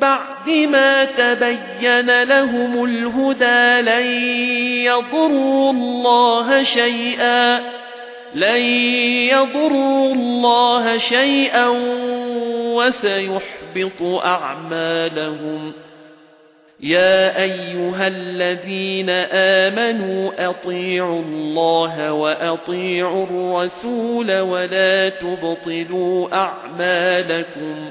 بَعْدِ مَا تَبَيَّنَ لَهُمُ الْهُدَى لَن يَضُرُّوا اللَّهَ شَيْئًا لَن يَضُرُّوا اللَّهَ شَيْئًا وَسَيُحْبِطُ أَعْمَالَهُمْ. يَا أَيُّهَا الَّذِينَ آمَنُوا أَطِيعُوا اللَّهَ وَأَطِيعُوا الرَّسُولَ وَلَا تُبْطِلُوا أَعْمَالَكُمْ.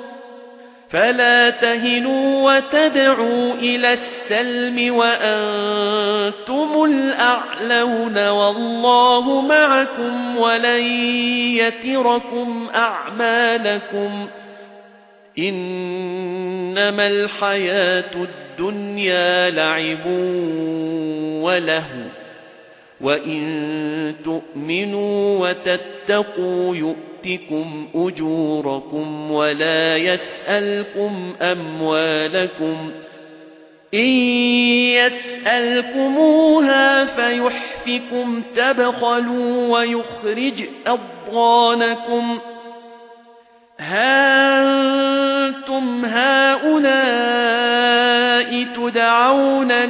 فَلَا تَهِنُوا وَتَدْعُوا إِلَى السَّلْمِ وَأَنتُمُ الْأَعْلَوْنَ وَاللَّهُ مَعَكُمْ وَلَن يَتِرَكُمْ أَعْمَالَكُمْ إِنَّمَا الْحَيَاةُ الدُّنْيَا لَعِبٌ وَلَهْوٌ وَإِن تُؤْمِنُوا وَتَتَّقُوا يُؤْتِكُمْ أُجُورَكُمْ وَلَا يَسْأَلْكُمْ أَمْوَالَكُمْ إِن يَسْأَلْكُمُوهَا فَيُحْفِكُمْ تَبْخَلُوا وَيُخْرِجْ أَضْغَانَكُمْ ها أنتم هؤلاء تدعون